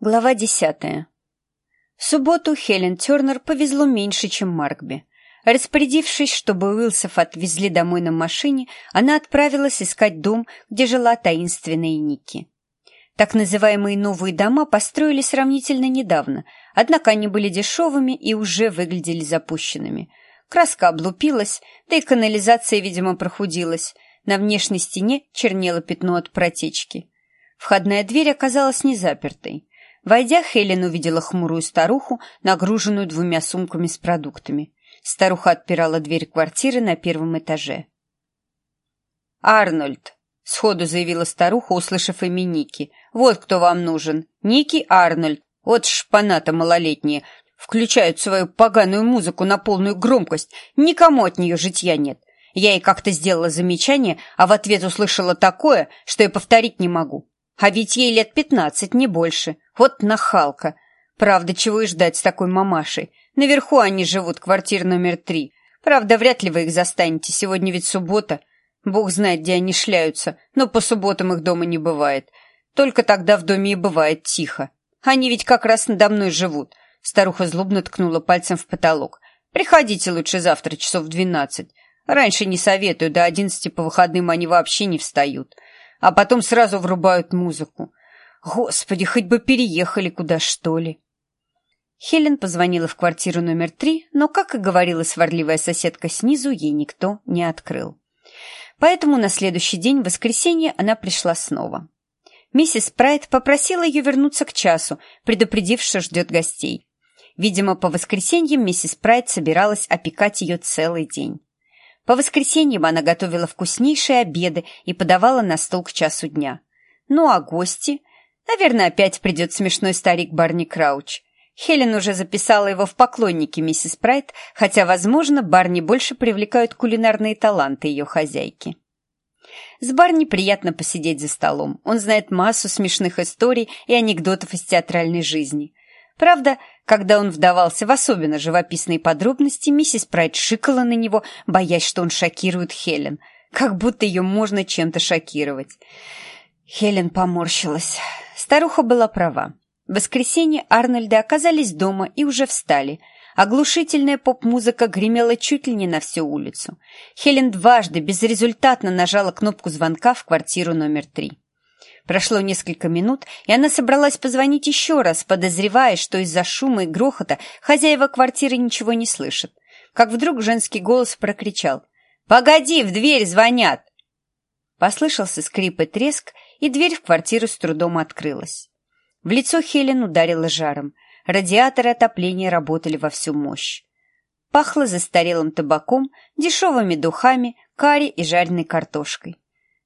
Глава десятая. В субботу Хелен Тернер повезло меньше, чем Маркби. Распорядившись, чтобы Уилсов отвезли домой на машине, она отправилась искать дом, где жила таинственная Ники. Так называемые новые дома построили сравнительно недавно, однако они были дешевыми и уже выглядели запущенными. Краска облупилась, да и канализация, видимо, прохудилась. На внешней стене чернело пятно от протечки. Входная дверь оказалась незапертой. Войдя, Хелен увидела хмурую старуху, нагруженную двумя сумками с продуктами. Старуха отпирала дверь квартиры на первом этаже. «Арнольд!» — сходу заявила старуха, услышав имя Ники. «Вот кто вам нужен. Ники Арнольд. Вот шпаната малолетние. Включают свою поганую музыку на полную громкость. Никому от нее житья нет. Я ей как-то сделала замечание, а в ответ услышала такое, что я повторить не могу. А ведь ей лет пятнадцать, не больше. Вот нахалка. Правда, чего и ждать с такой мамашей. Наверху они живут, квартира номер три. Правда, вряд ли вы их застанете, сегодня ведь суббота. Бог знает, где они шляются, но по субботам их дома не бывает. Только тогда в доме и бывает тихо. Они ведь как раз надо мной живут. Старуха злобно ткнула пальцем в потолок. Приходите лучше завтра, часов в двенадцать. Раньше не советую, до одиннадцати по выходным они вообще не встают а потом сразу врубают музыку. Господи, хоть бы переехали куда, что ли. Хелен позвонила в квартиру номер три, но, как и говорила сварливая соседка снизу, ей никто не открыл. Поэтому на следующий день, в воскресенье, она пришла снова. Миссис Прайд попросила ее вернуться к часу, предупредив, что ждет гостей. Видимо, по воскресеньям миссис Прайд собиралась опекать ее целый день. По воскресеньям она готовила вкуснейшие обеды и подавала на стол к часу дня. Ну а гости? Наверное, опять придет смешной старик Барни Крауч. Хелен уже записала его в поклонники миссис Прайт, хотя, возможно, Барни больше привлекают кулинарные таланты ее хозяйки. С Барни приятно посидеть за столом. Он знает массу смешных историй и анекдотов из театральной жизни. Правда, когда он вдавался в особенно живописные подробности, миссис Прайд шикала на него, боясь, что он шокирует Хелен. Как будто ее можно чем-то шокировать. Хелен поморщилась. Старуха была права. В воскресенье Арнольды оказались дома и уже встали. Оглушительная поп-музыка гремела чуть ли не на всю улицу. Хелен дважды безрезультатно нажала кнопку звонка в квартиру номер три. Прошло несколько минут, и она собралась позвонить еще раз, подозревая, что из-за шума и грохота хозяева квартиры ничего не слышат. Как вдруг женский голос прокричал «Погоди, в дверь звонят!» Послышался скрип и треск, и дверь в квартиру с трудом открылась. В лицо Хелен ударило жаром. Радиаторы отопления работали во всю мощь. Пахло застарелым табаком, дешевыми духами, карри и жареной картошкой.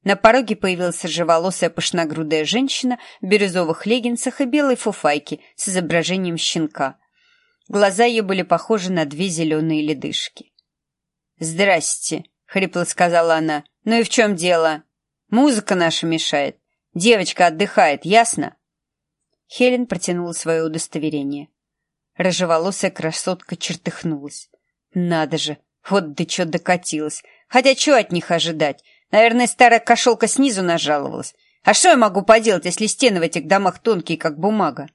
На пороге появилась рыжеволосая пышногрудая женщина в бирюзовых леггинсах и белой фуфайке с изображением щенка. Глаза ее были похожи на две зеленые ледышки. «Здрасте», — хрипло сказала она. «Ну и в чем дело? Музыка наша мешает. Девочка отдыхает, ясно?» Хелен протянула свое удостоверение. Рыжеволосая красотка чертыхнулась. «Надо же, вот до чё докатилась. Хотя чё от них ожидать? Наверное, старая кошелка снизу нажаловалась. А что я могу поделать, если стены в этих домах тонкие, как бумага?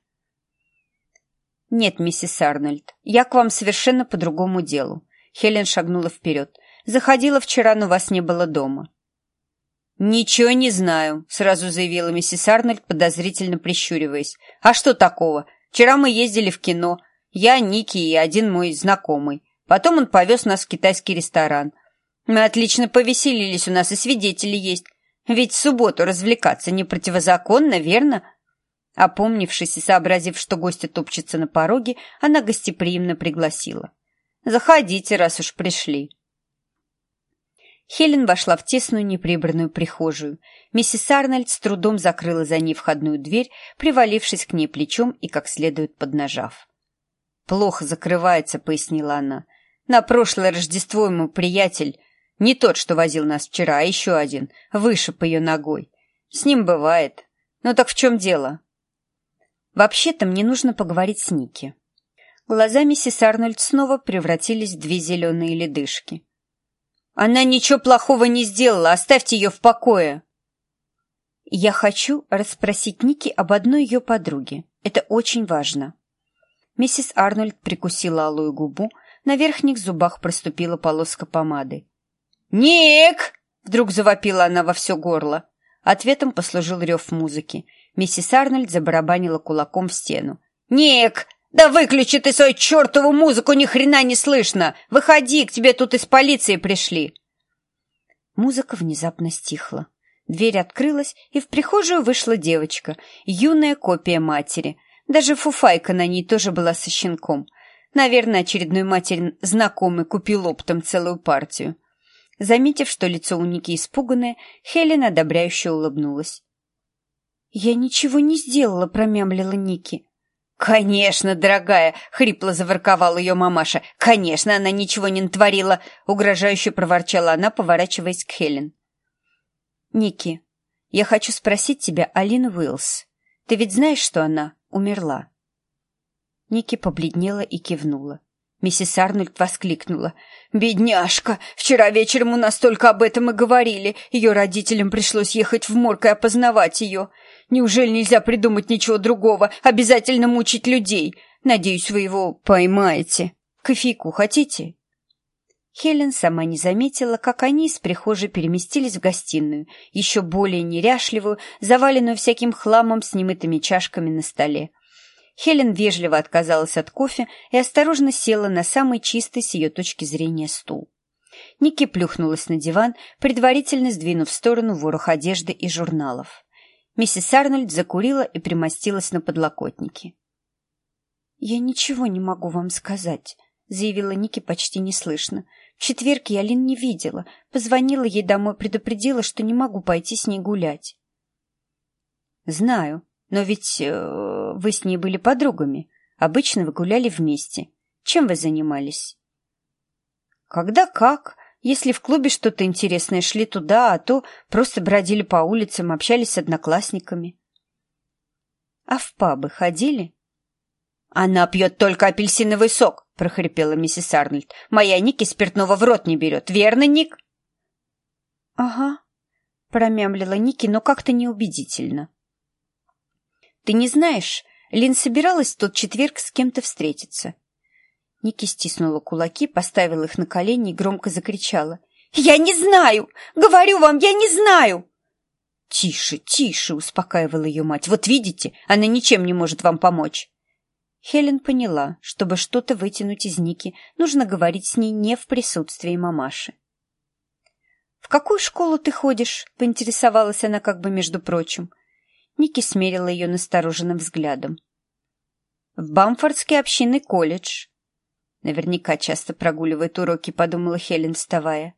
Нет, миссис Арнольд, я к вам совершенно по другому делу. Хелен шагнула вперед. Заходила вчера, но вас не было дома. «Ничего не знаю», — сразу заявила миссис Арнольд, подозрительно прищуриваясь. «А что такого? Вчера мы ездили в кино. Я, Ники и один мой знакомый. Потом он повез нас в китайский ресторан. Мы отлично повеселились, у нас и свидетели есть. Ведь в субботу развлекаться не противозаконно, верно?» Опомнившись и сообразив, что гостья топчется на пороге, она гостеприимно пригласила. «Заходите, раз уж пришли». Хелен вошла в тесную неприбранную прихожую. Миссис Арнольд с трудом закрыла за ней входную дверь, привалившись к ней плечом и как следует поднажав. «Плохо закрывается», — пояснила она. «На прошлое Рождество ему приятель не тот, что возил нас вчера, а еще один, вышиб ее ногой. С ним бывает. Ну так в чем дело? Вообще-то мне нужно поговорить с Ники. Глаза миссис Арнольд снова превратились в две зеленые ледышки. Она ничего плохого не сделала, оставьте ее в покое. Я хочу расспросить Ники об одной ее подруге, Это очень важно. Миссис Арнольд прикусила алую губу, на верхних зубах проступила полоска помады. «Ник!» — вдруг завопила она во все горло. Ответом послужил рев музыки. Миссис Арнольд забарабанила кулаком в стену. «Ник! Да выключи ты свою чертову музыку, ни хрена не слышно! Выходи, к тебе тут из полиции пришли!» Музыка внезапно стихла. Дверь открылась, и в прихожую вышла девочка, юная копия матери. Даже фуфайка на ней тоже была со щенком. Наверное, очередной матери знакомый купил оптом целую партию. Заметив, что лицо у Ники испуганное, Хелен одобряюще улыбнулась. «Я ничего не сделала», — промямлила Ники. «Конечно, дорогая!» — хрипло заворковала ее мамаша. «Конечно, она ничего не натворила!» — угрожающе проворчала она, поворачиваясь к Хелен. «Ники, я хочу спросить тебя о Лин Уиллс. Ты ведь знаешь, что она умерла?» Ники побледнела и кивнула. Миссис Арнольд воскликнула. «Бедняжка! Вчера вечером у нас только об этом и говорили. Ее родителям пришлось ехать в морг и опознавать ее. Неужели нельзя придумать ничего другого? Обязательно мучить людей. Надеюсь, вы его поймаете. Кофейку хотите?» Хелен сама не заметила, как они из прихожей переместились в гостиную, еще более неряшливую, заваленную всяким хламом с немытыми чашками на столе. Хелен вежливо отказалась от кофе и осторожно села на самый чистый с ее точки зрения стул. Ники плюхнулась на диван, предварительно сдвинув в сторону ворох одежды и журналов. Миссис Арнольд закурила и примостилась на подлокотнике. «Я ничего не могу вам сказать», — заявила Ники почти неслышно. «В четверг я Лин не видела. Позвонила ей домой, предупредила, что не могу пойти с ней гулять». «Знаю», но ведь э, вы с ней были подругами. Обычно вы гуляли вместе. Чем вы занимались? Когда как. Если в клубе что-то интересное, шли туда, а то просто бродили по улицам, общались с одноклассниками. А в пабы ходили? Она пьет только апельсиновый сок, прохрипела миссис Арнольд. Моя Ники спиртного в рот не берет, верно, Ник? Ага, промямлила Ники, но как-то неубедительно. Ты не знаешь, Лин собиралась в тот четверг с кем-то встретиться. Ники стиснула кулаки, поставила их на колени и громко закричала. «Я не знаю! Говорю вам, я не знаю!» «Тише, тише!» — успокаивала ее мать. «Вот видите, она ничем не может вам помочь!» Хелен поняла, чтобы что-то вытянуть из Ники, нужно говорить с ней не в присутствии мамаши. «В какую школу ты ходишь?» — поинтересовалась она как бы между прочим. Ники смерила ее настороженным взглядом. «В Бамфордский общинный колледж». Наверняка часто прогуливает уроки, подумала Хелен, вставая.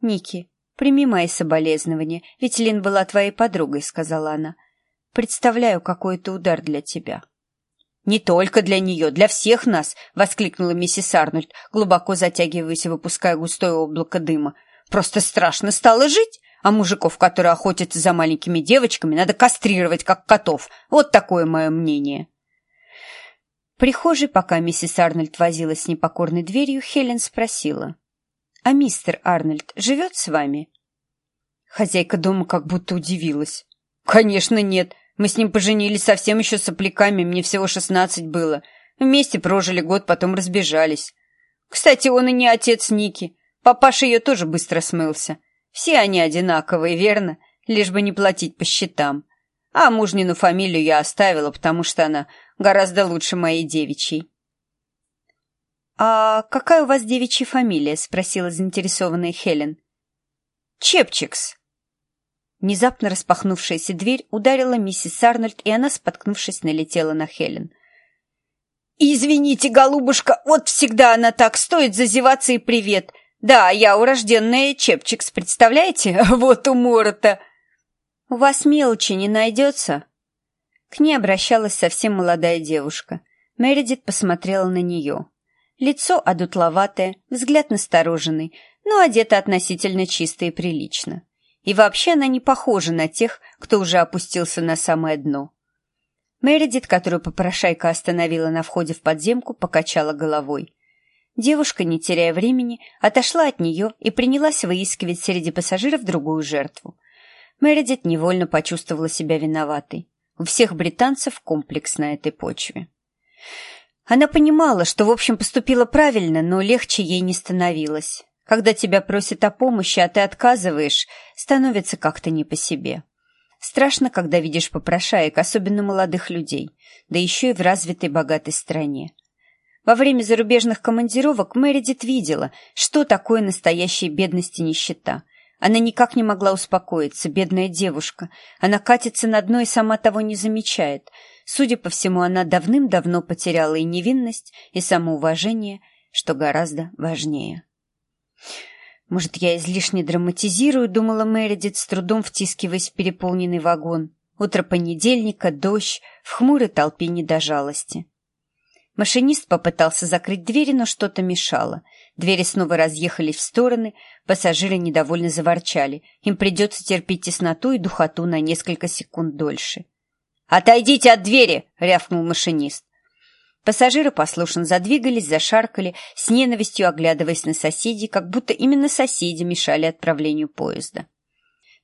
«Ники, прими мои соболезнования, ведь Лин была твоей подругой», — сказала она. «Представляю, какой это удар для тебя». «Не только для нее, для всех нас!» — воскликнула миссис Арнольд, глубоко затягиваясь и выпуская густое облако дыма. «Просто страшно стало жить! А мужиков, которые охотятся за маленькими девочками, надо кастрировать, как котов. Вот такое мое мнение. В прихожей, пока миссис Арнольд возилась с непокорной дверью, Хелен спросила. «А мистер Арнольд живет с вами?» Хозяйка дома как будто удивилась. «Конечно нет. Мы с ним поженились совсем еще сопляками, мне всего шестнадцать было. Вместе прожили год, потом разбежались. Кстати, он и не отец Ники. Папаша ее тоже быстро смылся. Все они одинаковые, верно? Лишь бы не платить по счетам. А мужнину фамилию я оставила, потому что она гораздо лучше моей девичьей. «А какая у вас девичья фамилия?» — спросила заинтересованная Хелен. «Чепчикс». Внезапно распахнувшаяся дверь ударила миссис Арнольд, и она, споткнувшись, налетела на Хелен. «Извините, голубушка, вот всегда она так стоит зазеваться и привет. Да, я урожденная Чепчикс, представляете? Вот умора-то. У вас мелочи не найдется? К ней обращалась совсем молодая девушка. Мередит посмотрела на нее. Лицо одутловатое, взгляд настороженный, но одета относительно чисто и прилично. И вообще она не похожа на тех, кто уже опустился на самое дно. Мередит, которую попрошайка остановила на входе в подземку, покачала головой. Девушка, не теряя времени, отошла от нее и принялась выискивать среди пассажиров другую жертву. Мередит невольно почувствовала себя виноватой. У всех британцев комплекс на этой почве. Она понимала, что, в общем, поступила правильно, но легче ей не становилось. Когда тебя просят о помощи, а ты отказываешь, становится как-то не по себе. Страшно, когда видишь попрошаек, особенно молодых людей, да еще и в развитой богатой стране. Во время зарубежных командировок Мэридит видела, что такое настоящая бедность и нищета. Она никак не могла успокоиться, бедная девушка. Она катится на дно и сама того не замечает. Судя по всему, она давным-давно потеряла и невинность, и самоуважение, что гораздо важнее. «Может, я излишне драматизирую?» — думала Мередит, с трудом втискиваясь в переполненный вагон. Утро понедельника, дождь, в хмурой толпе не до жалости. Машинист попытался закрыть двери, но что-то мешало. Двери снова разъехались в стороны, пассажиры недовольно заворчали. Им придется терпеть тесноту и духоту на несколько секунд дольше. «Отойдите от двери!» — рявкнул машинист. Пассажиры послушно задвигались, зашаркали, с ненавистью оглядываясь на соседей, как будто именно соседи мешали отправлению поезда.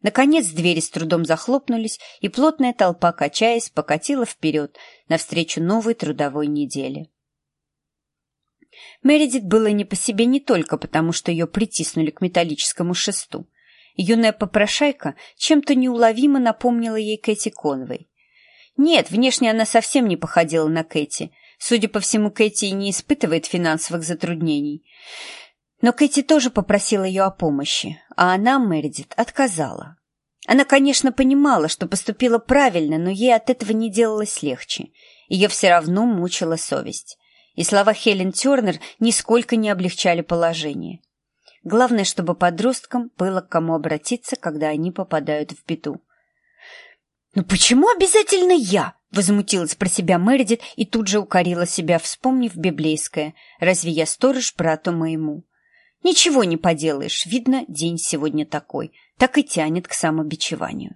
Наконец двери с трудом захлопнулись, и плотная толпа, качаясь, покатила вперед, навстречу новой трудовой неделе. Мередит было не по себе не только потому, что ее притиснули к металлическому шесту. Юная попрошайка чем-то неуловимо напомнила ей Кэти Конвей. Нет, внешне она совсем не походила на Кэти — Судя по всему, Кэти не испытывает финансовых затруднений. Но Кэти тоже попросила ее о помощи, а она, Мередит, отказала. Она, конечно, понимала, что поступила правильно, но ей от этого не делалось легче. Ее все равно мучила совесть. И слова Хелен Тернер нисколько не облегчали положение. Главное, чтобы подросткам было к кому обратиться, когда они попадают в беду. «Ну почему обязательно я?» Возмутилась про себя Мередит и тут же укорила себя, вспомнив библейское «Разве я сторож брату моему?» Ничего не поделаешь, видно, день сегодня такой, так и тянет к самобичеванию.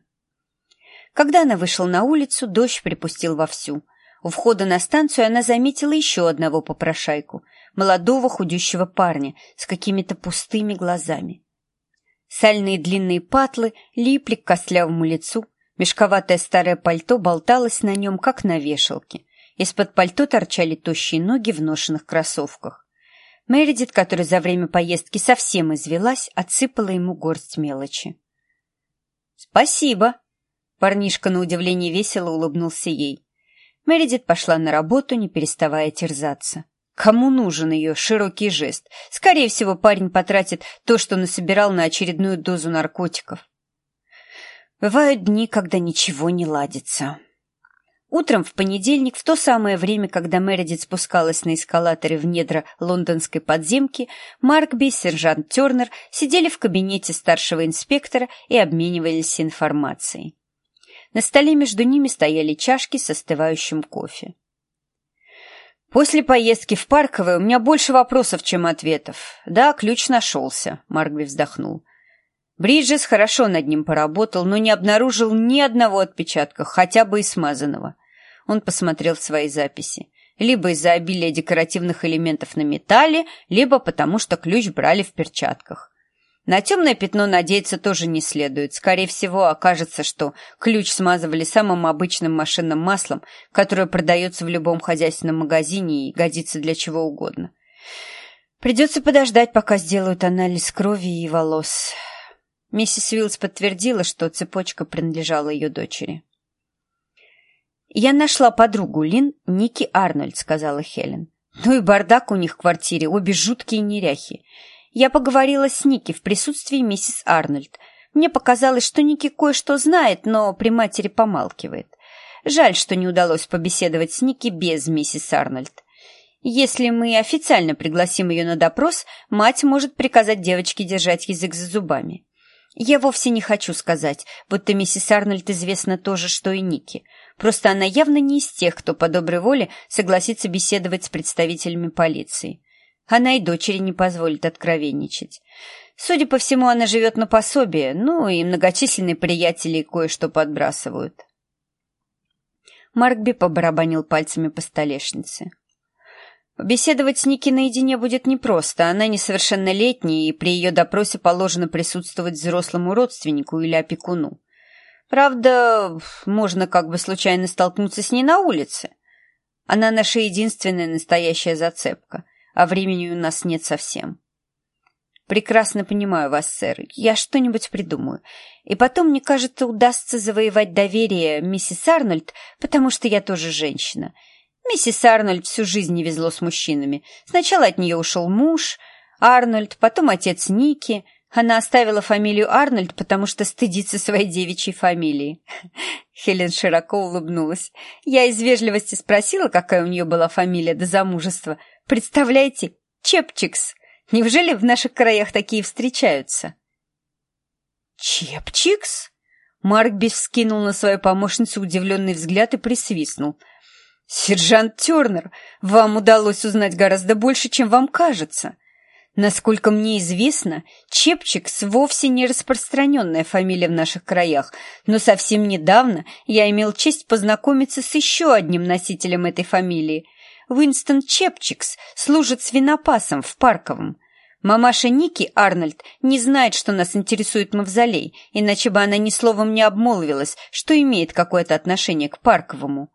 Когда она вышла на улицу, дождь припустил вовсю. У входа на станцию она заметила еще одного попрошайку, молодого худющего парня с какими-то пустыми глазами. Сальные длинные патлы липли к костлявому лицу, Мешковатое старое пальто болталось на нем, как на вешалке. Из-под пальто торчали тощие ноги в ношенных кроссовках. Мередит, которая за время поездки совсем извелась, отсыпала ему горсть мелочи. «Спасибо!» Парнишка на удивление весело улыбнулся ей. Мередит пошла на работу, не переставая терзаться. Кому нужен ее широкий жест? Скорее всего, парень потратит то, что насобирал на очередную дозу наркотиков. Бывают дни, когда ничего не ладится. Утром в понедельник, в то самое время, когда Мередит спускалась на эскалаторе в недра лондонской подземки, Маркби и сержант Тернер сидели в кабинете старшего инспектора и обменивались информацией. На столе между ними стояли чашки с остывающим кофе. «После поездки в Парковое у меня больше вопросов, чем ответов. Да, ключ нашелся», — Маркби вздохнул. Бриджес хорошо над ним поработал, но не обнаружил ни одного отпечатка, хотя бы и смазанного. Он посмотрел свои записи. Либо из-за обилия декоративных элементов на металле, либо потому, что ключ брали в перчатках. На темное пятно надеяться тоже не следует. Скорее всего, окажется, что ключ смазывали самым обычным машинным маслом, которое продается в любом хозяйственном магазине и годится для чего угодно. Придется подождать, пока сделают анализ крови и волос. Миссис Уиллс подтвердила, что цепочка принадлежала ее дочери. «Я нашла подругу Лин, Ники Арнольд», — сказала Хелен. «Ну и бардак у них в квартире, обе жуткие неряхи. Я поговорила с Ники в присутствии миссис Арнольд. Мне показалось, что Ники кое-что знает, но при матери помалкивает. Жаль, что не удалось побеседовать с Ники без миссис Арнольд. Если мы официально пригласим ее на допрос, мать может приказать девочке держать язык за зубами. Я вовсе не хочу сказать, будто миссис Арнольд известна то же, что и Ники. Просто она явно не из тех, кто по доброй воле согласится беседовать с представителями полиции. Она и дочери не позволит откровенничать. Судя по всему, она живет на пособие, ну и многочисленные приятели кое-что подбрасывают. Маркби побарабанил пальцами по столешнице. Беседовать с Ники наедине будет непросто. Она несовершеннолетняя, и при ее допросе положено присутствовать взрослому родственнику или опекуну. Правда, можно как бы случайно столкнуться с ней на улице. Она наша единственная настоящая зацепка, а времени у нас нет совсем. Прекрасно понимаю вас, сэр. Я что-нибудь придумаю. И потом, мне кажется, удастся завоевать доверие миссис Арнольд, потому что я тоже женщина. Миссис Арнольд всю жизнь не везло с мужчинами. Сначала от нее ушел муж, Арнольд, потом отец Ники — она оставила фамилию Арнольд, потому что стыдится своей девичьей фамилии. Хелен широко улыбнулась. Я из вежливости спросила, какая у нее была фамилия до замужества. Представляете, Чепчикс. Неужели в наших краях такие встречаются? Чепчикс? Маркби вскинул на свою помощницу удивленный взгляд и присвистнул. «Сержант Тернер, вам удалось узнать гораздо больше, чем вам кажется. Насколько мне известно, Чепчикс вовсе не распространенная фамилия в наших краях, но совсем недавно я имел честь познакомиться с еще одним носителем этой фамилии. Уинстон Чепчикс служит свинопасом в Парковом. Мамаша Ники Арнольд не знает, что нас интересует мавзолей, иначе бы она ни словом не обмолвилась, что имеет какое-то отношение к Парковому.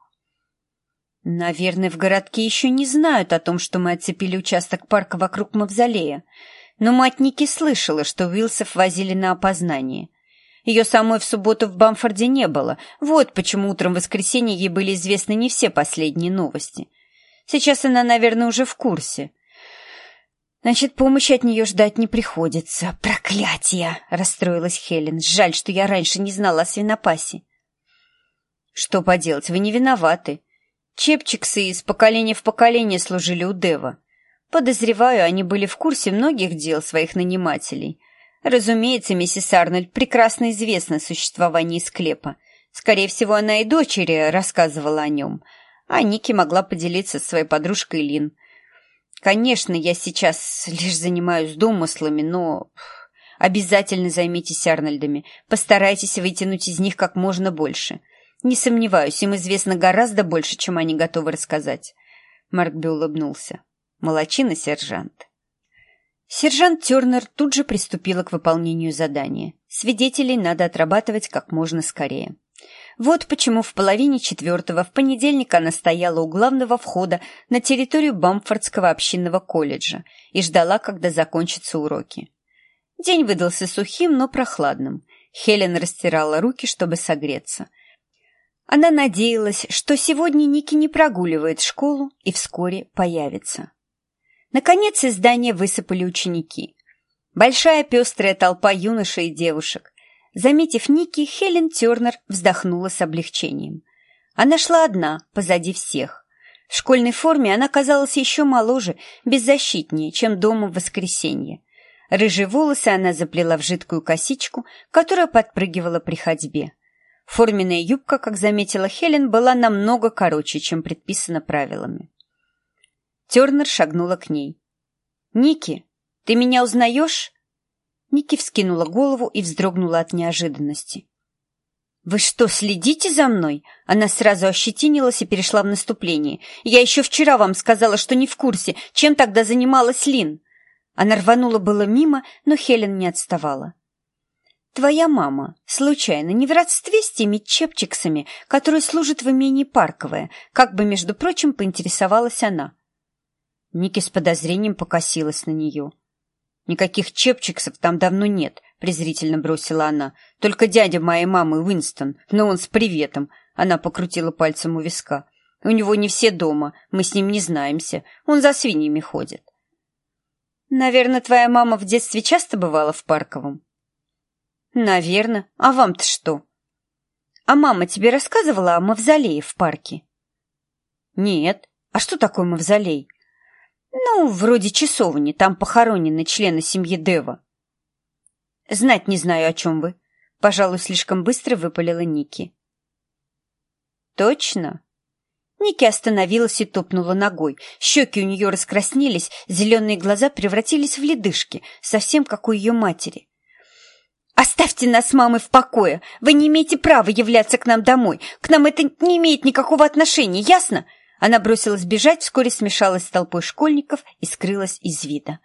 Наверное, в городке еще не знают о том, что мы оцепили участок парка вокруг мавзолея. Но мать Ники слышала, что Уилсов возили на опознание. Ее самой в субботу в Бамфорде не было. Вот почему утром в ей были известны не все последние новости. Сейчас она, наверное, уже в курсе. Значит, помощи от нее ждать не приходится. Проклятие! расстроилась Хелен. Жаль, что я раньше не знала о свинопасе. Что поделать, вы не виноваты. Чепчиксы из поколения в поколение служили у Дева. Подозреваю, они были в курсе многих дел своих нанимателей. Разумеется, миссис Арнольд прекрасно известно существование склепа. Скорее всего, она и дочери рассказывала о нем, а Ники могла поделиться со своей подружкой Лин. Конечно, я сейчас лишь занимаюсь домыслами, но... Обязательно займитесь Арнольдами. Постарайтесь вытянуть из них как можно больше. — не сомневаюсь, им известно гораздо больше, чем они готовы рассказать. Маркби улыбнулся. Молодчина, сержант. Сержант Тернер тут же приступила к выполнению задания. Свидетелей надо отрабатывать как можно скорее. Вот почему в половине четвертого в понедельник она стояла у главного входа на территорию Бамфордского общинного колледжа и ждала, когда закончатся уроки. День выдался сухим, но прохладным. Хелен растирала руки, чтобы согреться. Она надеялась, что сегодня Ники не прогуливает школу и вскоре появится. Наконец из здания высыпали ученики. Большая пестрая толпа юношей и девушек. Заметив Ники, Хелен Тернер вздохнула с облегчением. Она шла одна, позади всех. В школьной форме она казалась еще моложе, беззащитнее, чем дома в воскресенье. Рыжие волосы она заплела в жидкую косичку, которая подпрыгивала при ходьбе. Форменная юбка, как заметила Хелен, была намного короче, чем предписано правилами. Тернер шагнула к ней. «Ники, ты меня узнаешь?» Ники вскинула голову и вздрогнула от неожиданности. «Вы что, следите за мной?» Она сразу ощетинилась и перешла в наступление. «Я еще вчера вам сказала, что не в курсе, чем тогда занималась Лин». Она рванула было мимо, но Хелен не отставала. Твоя мама, случайно, не в родстве с теми чепчиксами, которые служат в имении Парковое, как бы, между прочим, поинтересовалась она. Ники с подозрением покосилась на нее. «Никаких чепчиксов там давно нет», — презрительно бросила она. «Только дядя моей мамы, Уинстон, но он с приветом». Она покрутила пальцем у виска. «У него не все дома, мы с ним не знаемся, он за свиньями ходит». «Наверное, твоя мама в детстве часто бывала в Парковом?» «Наверно. А вам-то что?» «А мама тебе рассказывала о мавзолее в парке?» «Нет. А что такое мавзолей?» «Ну, вроде часовни. Там похоронены члены семьи Дева». «Знать не знаю, о чем вы». Пожалуй, слишком быстро выпалила Ники. «Точно?» Ники остановилась и топнула ногой. Щеки у нее раскраснелись, зеленые глаза превратились в ледышки, совсем как у ее матери. «Оставьте нас с мамой в покое! Вы не имеете права являться к нам домой! К нам это не имеет никакого отношения, ясно?» Она бросилась бежать, вскоре смешалась с толпой школьников и скрылась из вида.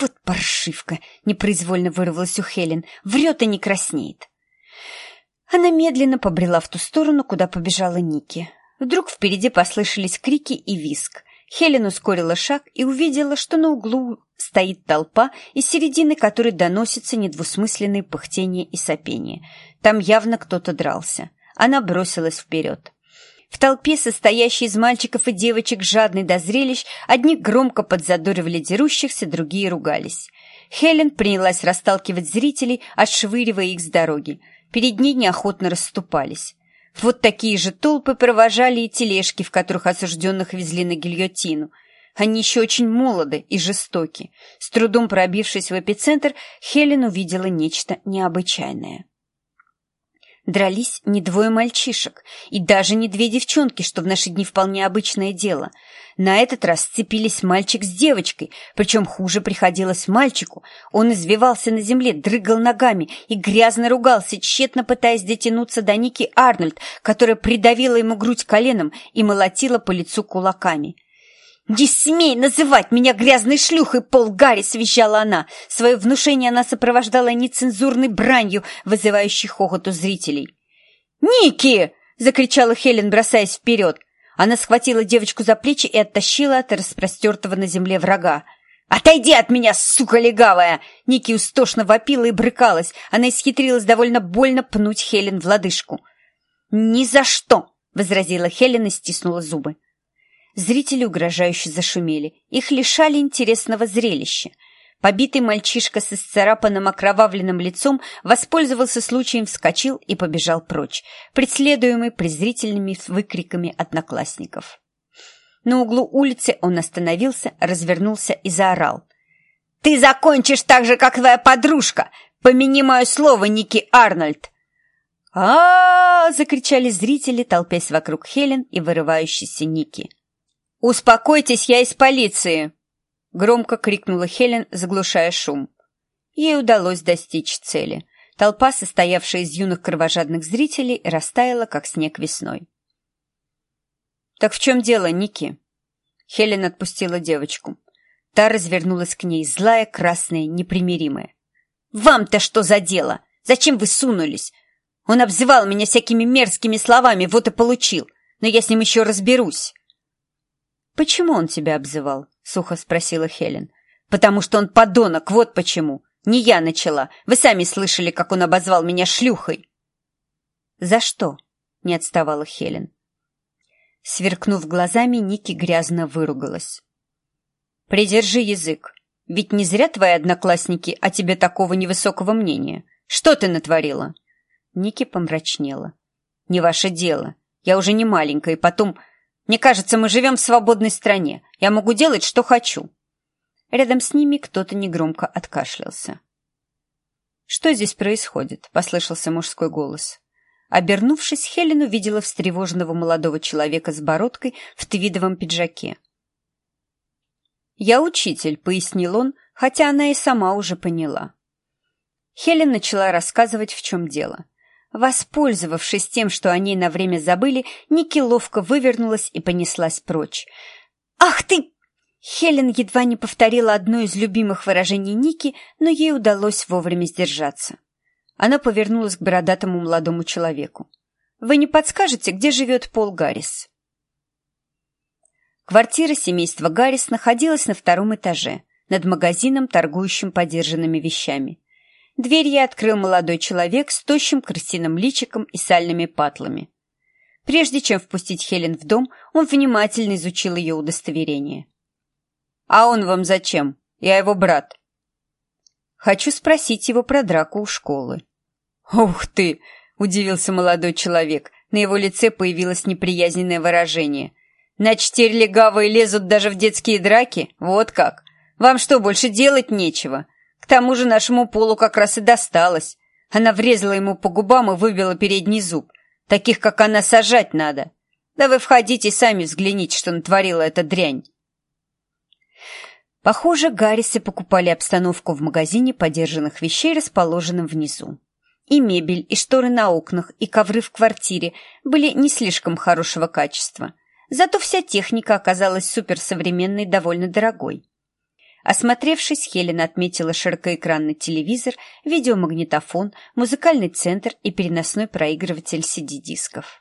«Вот паршивка!» — непроизвольно вырвалась у Хелен. «Врет и не краснеет!» Она медленно побрела в ту сторону, куда побежала Ники. Вдруг впереди послышались крики и виск. Хелен ускорила шаг и увидела, что на углу стоит толпа, из середины которой доносится недвусмысленные пыхтение и сопение. Там явно кто-то дрался. Она бросилась вперед. В толпе, состоящей из мальчиков и девочек, жадный до зрелищ, одни громко подзадоривали дерущихся, другие ругались. Хелен принялась расталкивать зрителей, отшвыривая их с дороги. Перед ней неохотно расступались. Вот такие же толпы провожали и тележки, в которых осужденных везли на гильотину. Они еще очень молоды и жестоки. С трудом пробившись в эпицентр, Хелен увидела нечто необычайное. Дрались не двое мальчишек, и даже не две девчонки, что в наши дни вполне обычное дело. На этот раз сцепились мальчик с девочкой, причем хуже приходилось мальчику. Он извивался на земле, дрыгал ногами и грязно ругался, тщетно пытаясь дотянуться до Ники Арнольд, которая придавила ему грудь коленом и молотила по лицу кулаками. «Не смей называть меня грязной шлюхой, Пол Гаррис!» — вещала она. Свое внушение она сопровождала нецензурной бранью, вызывающей хохот у зрителей. «Ники!» — закричала Хелен, бросаясь вперед. Она схватила девочку за плечи и оттащила от распростертого на земле врага. «Отойди от меня, сука легавая!» Ники устошно вопила и брыкалась. Она исхитрилась довольно больно пнуть Хелен в лодыжку. «Ни за что!» — возразила Хелен и стиснула зубы. Зрители угрожающе зашумели. Их лишали интересного зрелища. Побитый мальчишка с исцарапанным окровавленным лицом воспользовался случаем, вскочил и побежал прочь, преследуемый презрительными выкриками одноклассников. На углу улицы он остановился, развернулся и заорал. «Ты закончишь так же, как твоя подружка! Помяни мое слово, Ники Арнольд!» а, -а, -а, закричали зрители, толпясь вокруг Хелен и вырывающейся Ники. «Успокойтесь, я из полиции!» Громко крикнула Хелен, заглушая шум. Ей удалось достичь цели. Толпа, состоявшая из юных кровожадных зрителей, растаяла, как снег весной. «Так в чем дело, Ники?» Хелен отпустила девочку. Та развернулась к ней, злая, красная, непримиримая. «Вам-то что за дело? Зачем вы сунулись? Он обзывал меня всякими мерзкими словами, вот и получил. Но я с ним еще разберусь». «Почему он тебя обзывал?» — сухо спросила Хелен. «Потому что он подонок, вот почему. Не я начала. Вы сами слышали, как он обозвал меня шлюхой». «За что?» — не отставала Хелен. Сверкнув глазами, Ники грязно выругалась. «Придержи язык. Ведь не зря твои одноклассники о тебе такого невысокого мнения. Что ты натворила?» Ники помрачнела. «Не ваше дело. Я уже не маленькая, и потом мне кажется, мы живем в свободной стране. Я могу делать, что хочу». Рядом с ними кто-то негромко откашлялся. «Что здесь происходит?» — послышался мужской голос. Обернувшись, Хелен увидела встревоженного молодого человека с бородкой в твидовом пиджаке. «Я учитель», — пояснил он, хотя она и сама уже поняла. Хелен начала рассказывать, в чем дело — Воспользовавшись тем, что они на время забыли, Ники ловко вывернулась и понеслась прочь. «Ах ты!» Хелен едва не повторила одно из любимых выражений Ники, но ей удалось вовремя сдержаться. Она повернулась к бородатому молодому человеку. «Вы не подскажете, где живет Пол Гаррис?» Квартира семейства Гаррис находилась на втором этаже, над магазином, торгующим подержанными вещами. Дверь ей открыл молодой человек с тощим крысиным личиком и сальными патлами. Прежде чем впустить Хелен в дом, он внимательно изучил ее удостоверение. «А он вам зачем? Я его брат». «Хочу спросить его про драку у школы». «Ух ты!» — удивился молодой человек. На его лице появилось неприязненное выражение. «Значит, теперь легавые лезут даже в детские драки? Вот как! Вам что, больше делать нечего? К тому же нашему полу как раз и досталось. Она врезала ему по губам и выбила передний зуб. Таких, как она, сажать надо. Да вы входите сами взгляните, что натворила эта дрянь. Похоже, Гаррисы покупали обстановку в магазине подержанных вещей, расположенном внизу. И мебель, и шторы на окнах, и ковры в квартире были не слишком хорошего качества. Зато вся техника оказалась суперсовременной и довольно дорогой. Осмотревшись, Хелен отметила широкоэкранный телевизор, видеомагнитофон, музыкальный центр и переносной проигрыватель CD-дисков.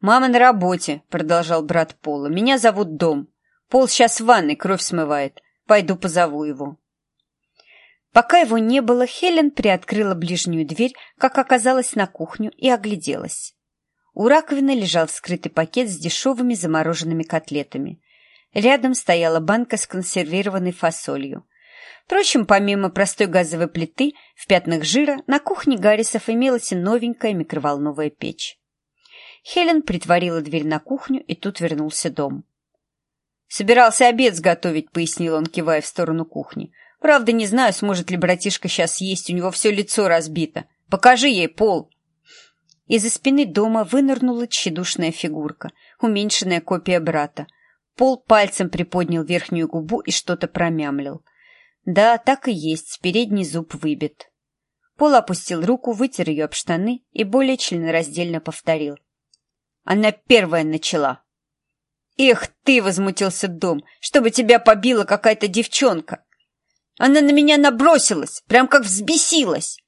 «Мама на работе», — продолжал брат Пола. «Меня зовут Дом. Пол сейчас в ванной, кровь смывает. Пойду позову его». Пока его не было, Хелен приоткрыла ближнюю дверь, как оказалось, на кухню и огляделась. У раковины лежал вскрытый пакет с дешевыми замороженными котлетами. Рядом стояла банка с консервированной фасолью. Впрочем, помимо простой газовой плиты, в пятнах жира на кухне Гаррисов имелась и новенькая микроволновая печь. Хелен притворила дверь на кухню, и тут вернулся дом. «Собирался обед сготовить», — пояснил он, кивая в сторону кухни. «Правда, не знаю, сможет ли братишка сейчас есть, у него все лицо разбито. Покажи ей пол». Из-за спины дома вынырнула тщедушная фигурка, уменьшенная копия брата — Пол пальцем приподнял верхнюю губу и что-то промямлил. Да, так и есть, передний зуб выбит. Пол опустил руку, вытер ее об штаны и более членораздельно повторил. Она первая начала. «Эх ты!» — возмутился Дом. «Чтобы тебя побила какая-то девчонка!» Она на меня набросилась, прям как взбесилась.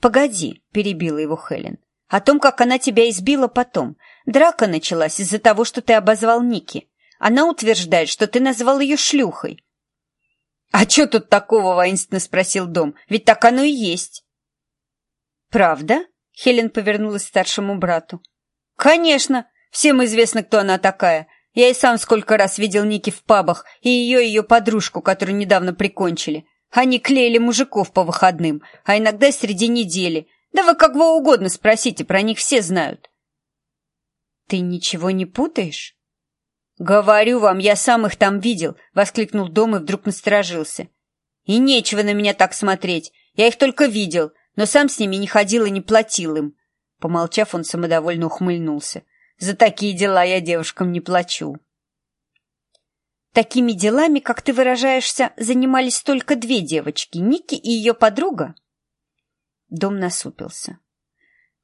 «Погоди», — перебила его Хелен. «О том, как она тебя избила потом. Драка началась из-за того, что ты обозвал Ники. Она утверждает, что ты назвал ее шлюхой. «А что тут такого?» — воинственно спросил Дом. «Ведь так оно и есть». «Правда?» — Хелен повернулась к старшему брату. «Конечно! Всем известно, кто она такая. Я и сам сколько раз видел Ники в пабах, и ее и ее подружку, которую недавно прикончили. Они клеили мужиков по выходным, а иногда среди недели. Да вы как вы угодно спросите, про них все знают». «Ты ничего не путаешь?» «Говорю вам, я сам их там видел!» — воскликнул Дом и вдруг насторожился. «И нечего на меня так смотреть. Я их только видел, но сам с ними не ходил и не платил им». Помолчав, он самодовольно ухмыльнулся. «За такие дела я девушкам не плачу». «Такими делами, как ты выражаешься, занимались только две девочки, Ники и ее подруга?» Дом насупился.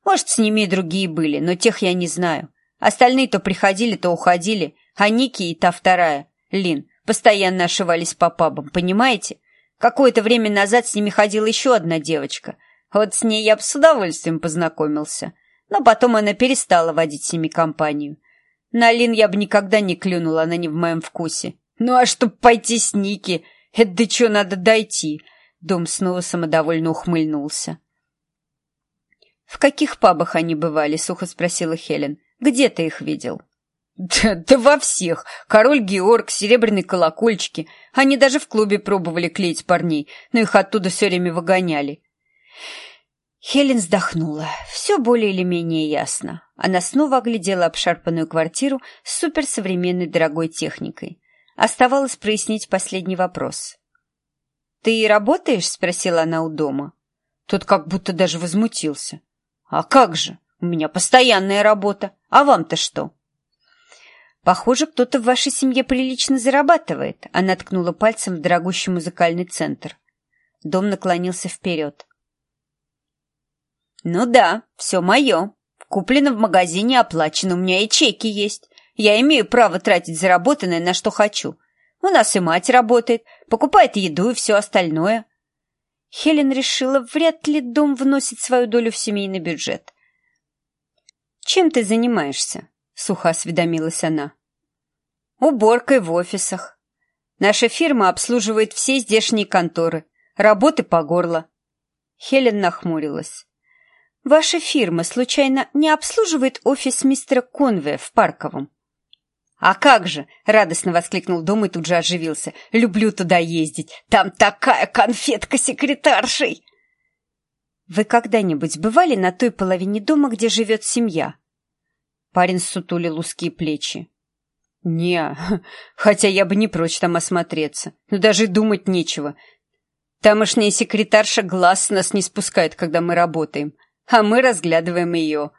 «Может, с ними и другие были, но тех я не знаю. Остальные то приходили, то уходили, а Ники и та вторая, Лин, постоянно ошивались по пабам, понимаете? Какое-то время назад с ними ходила еще одна девочка. Вот с ней я бы с удовольствием познакомился. Но потом она перестала водить с ними компанию. На Лин я бы никогда не клюнула, она не в моем вкусе. Ну а чтоб пойти с Ники, это до чего надо дойти? Дом снова самодовольно ухмыльнулся. «В каких пабах они бывали?» — сухо спросила Хелен. «Где ты их видел?» Да, да во всех. Король Георг, серебряные колокольчики. Они даже в клубе пробовали клеить парней, но их оттуда все время выгоняли. Хелен вздохнула. Все более или менее ясно. Она снова оглядела обшарпанную квартиру с суперсовременной дорогой техникой. Оставалось прояснить последний вопрос. «Ты работаешь?» — спросила она у дома. Тот как будто даже возмутился. «А как же? У меня постоянная работа. А вам-то что?» «Похоже, кто-то в вашей семье прилично зарабатывает», — она ткнула пальцем в дорогущий музыкальный центр. Дом наклонился вперед. «Ну да, все мое. Куплено в магазине, оплачено, у меня и чеки есть. Я имею право тратить заработанное на что хочу. У нас и мать работает, покупает еду и все остальное». Хелен решила, вряд ли дом вносит свою долю в семейный бюджет. «Чем ты занимаешься?» — сухо осведомилась она. «Уборкой в офисах. Наша фирма обслуживает все здешние конторы. Работы по горло». Хелен нахмурилась. «Ваша фирма, случайно, не обслуживает офис мистера Конве в Парковом?» «А как же!» — радостно воскликнул Дом и тут же оживился. «Люблю туда ездить. Там такая конфетка секретаршей!» «Вы когда-нибудь бывали на той половине дома, где живет семья?» Парень сутулил узкие плечи. «Не, хотя я бы не прочь там осмотреться. Но даже думать нечего. Тамошняя секретарша глаз с нас не спускает, когда мы работаем, а мы разглядываем ее.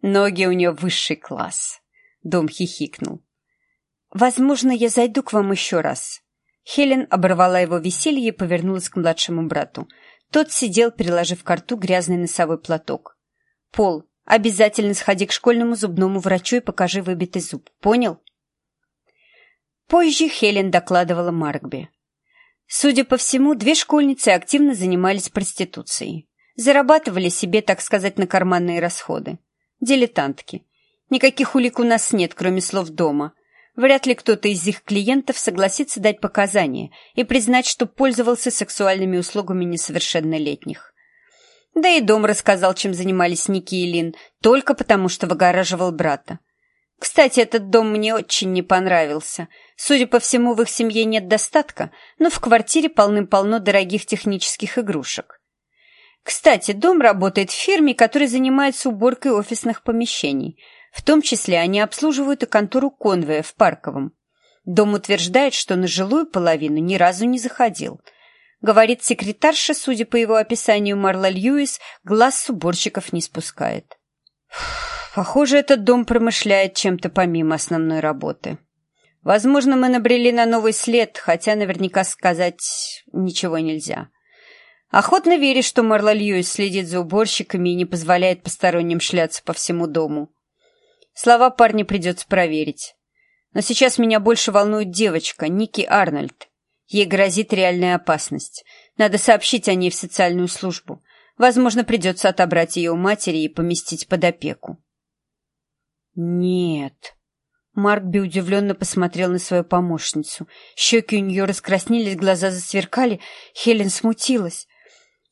Ноги у нее высший класс». Дом хихикнул. «Возможно, я зайду к вам еще раз». Хелен оборвала его веселье и повернулась к младшему брату. Тот сидел, приложив к рту грязный носовой платок. «Пол, Обязательно сходи к школьному зубному врачу и покажи выбитый зуб. Понял? Позже Хелен докладывала Маркби. Судя по всему, две школьницы активно занимались проституцией. Зарабатывали себе, так сказать, на карманные расходы. Дилетантки. Никаких улик у нас нет, кроме слов дома. Вряд ли кто-то из их клиентов согласится дать показания и признать, что пользовался сексуальными услугами несовершеннолетних. Да и дом рассказал, чем занимались Ники и Лин, только потому, что выгораживал брата. Кстати, этот дом мне очень не понравился. Судя по всему, в их семье нет достатка, но в квартире полным-полно дорогих технических игрушек. Кстати, дом работает в фирме, которая занимается уборкой офисных помещений. В том числе они обслуживают и контору конвоя в Парковом. Дом утверждает, что на жилую половину ни разу не заходил. Говорит секретарша, судя по его описанию, Марла Льюис, глаз с уборщиков не спускает. Похоже, этот дом промышляет чем-то помимо основной работы. Возможно, мы набрели на новый след, хотя наверняка сказать ничего нельзя. Охотно веришь, что Марла Льюис следит за уборщиками и не позволяет посторонним шляться по всему дому. Слова парня придется проверить. Но сейчас меня больше волнует девочка, Ники Арнольд. Ей грозит реальная опасность. Надо сообщить о ней в социальную службу. Возможно, придется отобрать ее у матери и поместить под опеку. «Нет». Маркби удивленно посмотрел на свою помощницу. Щеки у нее раскраснелись, глаза засверкали. Хелен смутилась.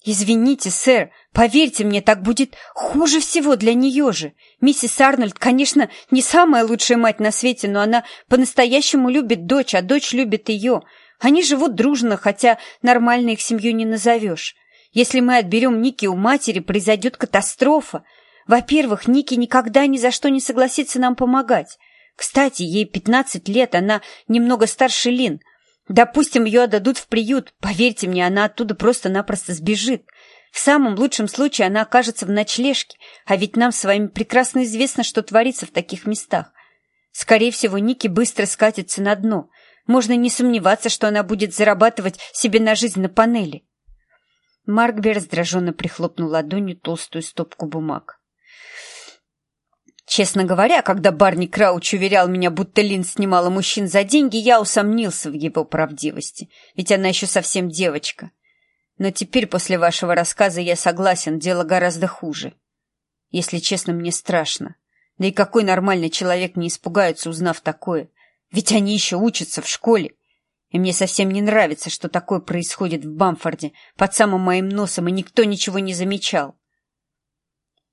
«Извините, сэр, поверьте мне, так будет хуже всего для нее же. Миссис Арнольд, конечно, не самая лучшая мать на свете, но она по-настоящему любит дочь, а дочь любит ее. Они живут дружно, хотя нормально их семью не назовешь. Если мы отберем Ники у матери, произойдет катастрофа. Во-первых, Ники никогда ни за что не согласится нам помогать. Кстати, ей 15 лет, она немного старше Лин. Допустим, ее отдадут в приют. Поверьте мне, она оттуда просто-напросто сбежит. В самом лучшем случае она окажется в ночлежке, а ведь нам с вами прекрасно известно, что творится в таких местах. Скорее всего, Ники быстро скатится на дно. Можно не сомневаться, что она будет зарабатывать себе на жизнь на панели. Маркби раздраженно прихлопнул ладонью толстую стопку бумаг. Честно говоря, когда Барни Крауч уверял меня, будто Лин снимала мужчин за деньги, я усомнился в его правдивости, ведь она еще совсем девочка. Но теперь, после вашего рассказа, я согласен, дело гораздо хуже. Если честно, мне страшно. Да и какой нормальный человек не испугается, узнав такое? Ведь они еще учатся в школе. И мне совсем не нравится, что такое происходит в Бамфорде, под самым моим носом, и никто ничего не замечал.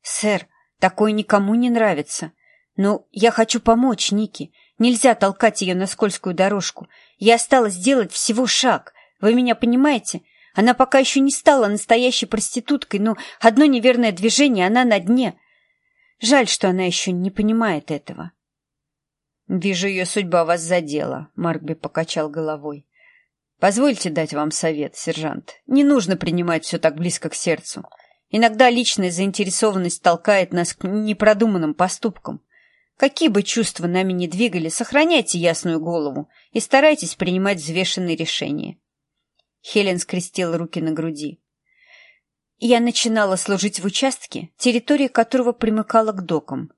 «Сэр, Такое никому не нравится. Но я хочу помочь Нике. Нельзя толкать ее на скользкую дорожку. Я осталось сделать всего шаг. Вы меня понимаете? Она пока еще не стала настоящей проституткой, но одно неверное движение, она на дне. Жаль, что она еще не понимает этого. «Вижу, ее судьба вас задела», — Маркби покачал головой. «Позвольте дать вам совет, сержант. Не нужно принимать все так близко к сердцу. Иногда личная заинтересованность толкает нас к непродуманным поступкам. Какие бы чувства нами ни двигали, сохраняйте ясную голову и старайтесь принимать взвешенные решения. Хелен скрестила руки на груди. Я начинала служить в участке, территория которого примыкала к докам.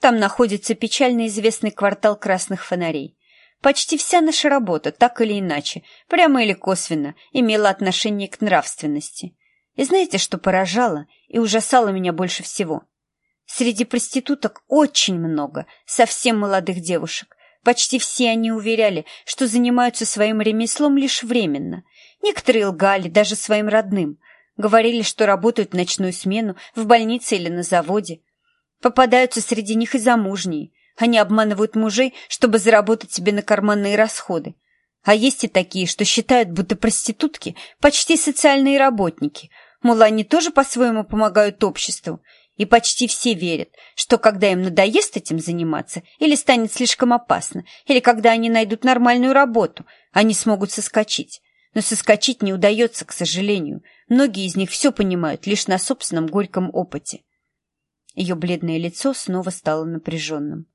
Там находится печально известный квартал красных фонарей. Почти вся наша работа, так или иначе, прямо или косвенно, имела отношение к нравственности. И знаете, что поражало и ужасало меня больше всего? Среди проституток очень много совсем молодых девушек. Почти все они уверяли, что занимаются своим ремеслом лишь временно. Некоторые лгали даже своим родным. Говорили, что работают в ночную смену, в больнице или на заводе. Попадаются среди них и замужние. Они обманывают мужей, чтобы заработать себе на карманные расходы. А есть и такие, что считают, будто проститутки почти социальные работники, Мол, они тоже по-своему помогают обществу, и почти все верят, что когда им надоест этим заниматься, или станет слишком опасно, или когда они найдут нормальную работу, они смогут соскочить. Но соскочить не удается, к сожалению. Многие из них все понимают лишь на собственном горьком опыте. Ее бледное лицо снова стало напряженным.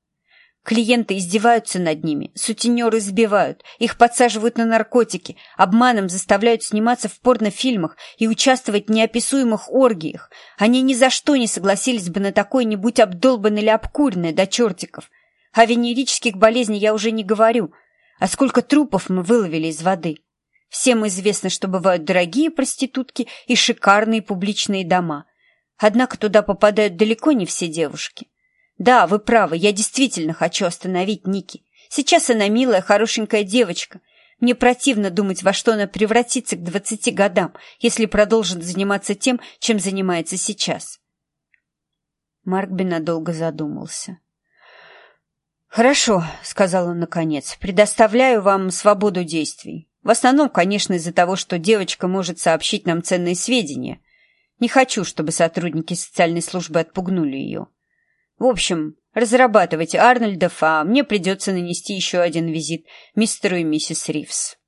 Клиенты издеваются над ними, сутенеры избивают, их подсаживают на наркотики, обманом заставляют сниматься в порнофильмах и участвовать в неописуемых оргиях. Они ни за что не согласились бы на такое-нибудь обдолбанное или обкуренное до чертиков. О венерических болезнях я уже не говорю. А сколько трупов мы выловили из воды. Всем известно, что бывают дорогие проститутки и шикарные публичные дома. Однако туда попадают далеко не все девушки. Да, вы правы, я действительно хочу остановить Ники. Сейчас она милая, хорошенькая девочка. Мне противно думать, во что она превратится к двадцати годам, если продолжит заниматься тем, чем занимается сейчас. Маркби надолго задумался. «Хорошо», — сказал он наконец, — «предоставляю вам свободу действий. В основном, конечно, из-за того, что девочка может сообщить нам ценные сведения. Не хочу, чтобы сотрудники социальной службы отпугнули ее. В общем, разрабатывайте Арнольдов, а мне придется нанести еще один визит мистеру и миссис Ривз.